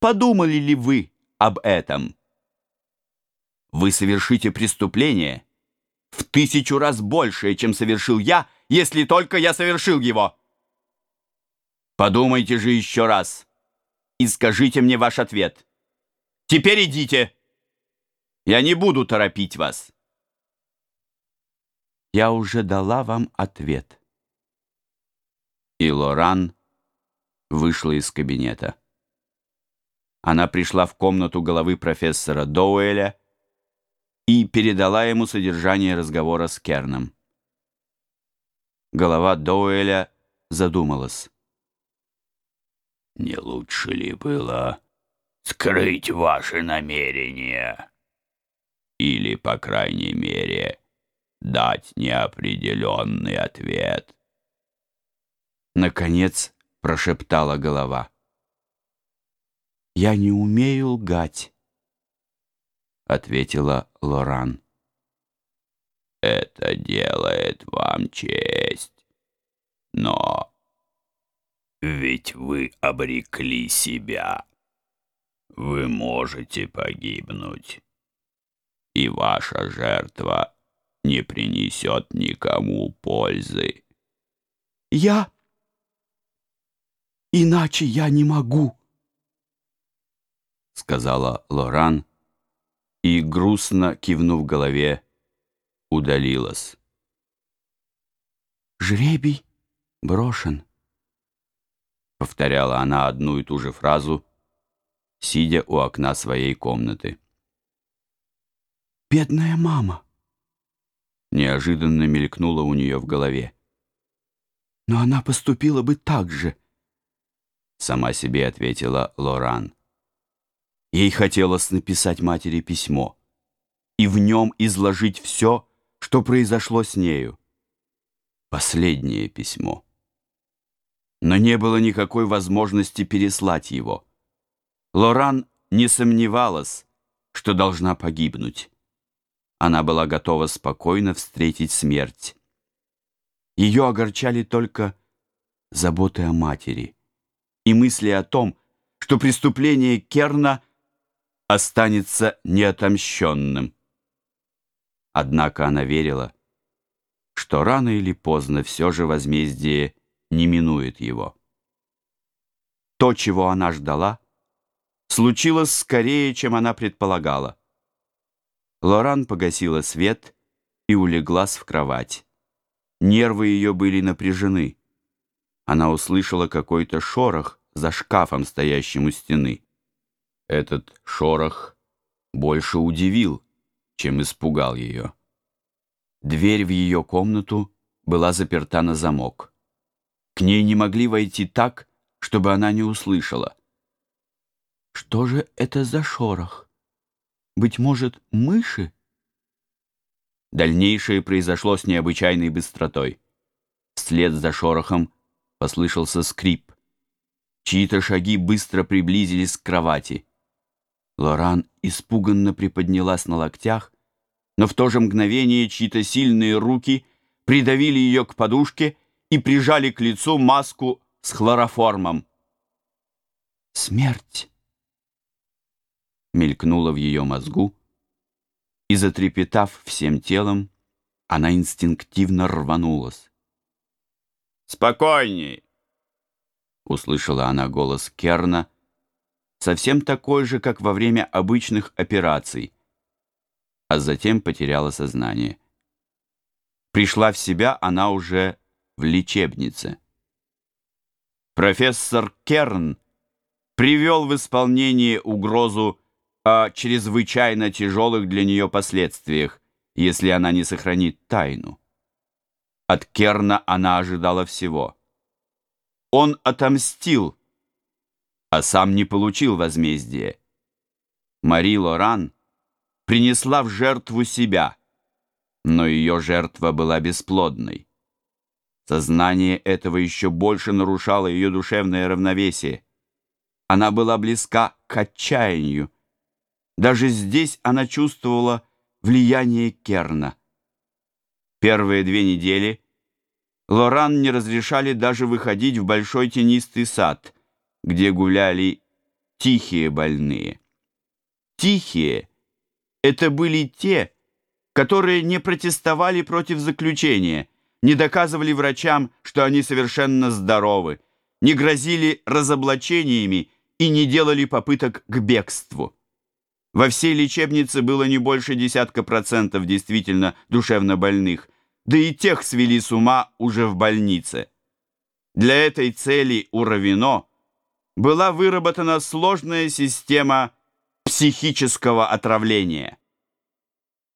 Подумали ли вы об этом? Вы совершите преступление в тысячу раз большее, чем совершил я, если только я совершил его. Подумайте же еще раз и скажите мне ваш ответ. Теперь идите. Я не буду торопить вас. Я уже дала вам ответ. И Лоран вышла из кабинета. Она пришла в комнату головы профессора Доуэля и передала ему содержание разговора с Керном. Голова Доуэля задумалась. «Не лучше ли было скрыть ваши намерения? Или, по крайней мере, дать неопределенный ответ?» Наконец прошептала голова. «Я не умею лгать», — ответила Лоран. «Это делает вам честь, но ведь вы обрекли себя. Вы можете погибнуть, и ваша жертва не принесет никому пользы». «Я...» Иначе я не могу, сказала Лоран и, грустно кивнув голове, удалилась. «Жребий брошен», — повторяла она одну и ту же фразу, сидя у окна своей комнаты. «Бедная мама!» Неожиданно мелькнула у нее в голове. «Но она поступила бы так же, — сама себе ответила Лоран. Ей хотелось написать матери письмо и в нем изложить все, что произошло с нею. Последнее письмо. Но не было никакой возможности переслать его. Лоран не сомневалась, что должна погибнуть. Она была готова спокойно встретить смерть. Ее огорчали только заботы о матери и мысли о том, что преступление Керна останется неотомщенным. Однако она верила, что рано или поздно все же возмездие не минует его. То, чего она ждала, случилось скорее, чем она предполагала. Лоран погасила свет и улеглась в кровать. Нервы ее были напряжены. Она услышала какой-то шорох, за шкафом, стоящим у стены. Этот шорох больше удивил, чем испугал ее. Дверь в ее комнату была заперта на замок. К ней не могли войти так, чтобы она не услышала. Что же это за шорох? Быть может, мыши? Дальнейшее произошло с необычайной быстротой. Вслед за шорохом послышался скрип. Чьи-то шаги быстро приблизились к кровати. Лоран испуганно приподнялась на локтях, но в то же мгновение чьи-то сильные руки придавили ее к подушке и прижали к лицу маску с хлороформом. «Смерть!» мелькнула в ее мозгу, и, затрепетав всем телом, она инстинктивно рванулась. «Спокойней!» услышала она голос Керна, совсем такой же, как во время обычных операций, а затем потеряла сознание. Пришла в себя она уже в лечебнице. Профессор Керн привел в исполнение угрозу о чрезвычайно тяжелых для нее последствиях, если она не сохранит тайну. От Керна она ожидала всего — он отомстил, а сам не получил возмездия. Мари Лоран принесла в жертву себя, но ее жертва была бесплодной. Сознание этого еще больше нарушало ее душевное равновесие. Она была близка к отчаянию. Даже здесь она чувствовала влияние Керна. Первые две недели Лоран не разрешали даже выходить в большой тенистый сад, где гуляли тихие больные. Тихие — это были те, которые не протестовали против заключения, не доказывали врачам, что они совершенно здоровы, не грозили разоблачениями и не делали попыток к бегству. Во всей лечебнице было не больше десятка процентов действительно душевно больных, да и тех свели с ума уже в больнице. Для этой цели у была выработана сложная система психического отравления.